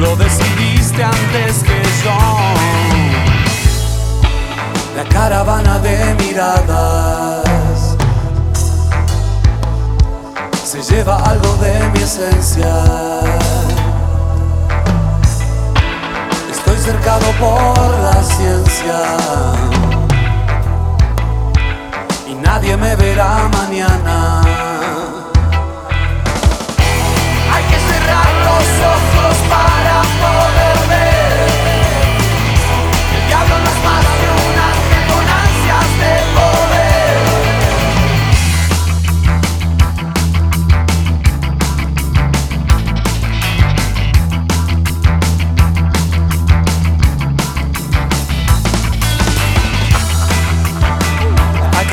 Lo decidiste antes que yo. La caravana de miradas se lleva algo de mi esencia. Estoy cercado por la ciencia. Y nadie me verá mañana.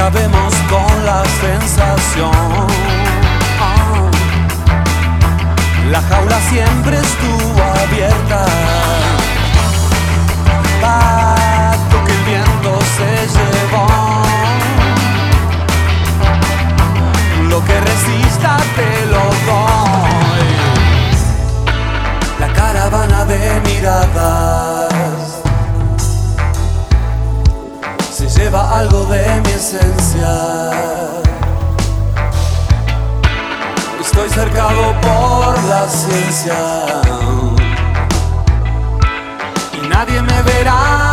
Acabemos con la sensación. La jaula siempre estuvo abierta. Pacto que el viento se llevó. Lo que resista te lo doy. La caravana de miradas se lleva algo de mi esencia. Estoy cercado por la ciencia. Y nadie me verá